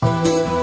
Bye.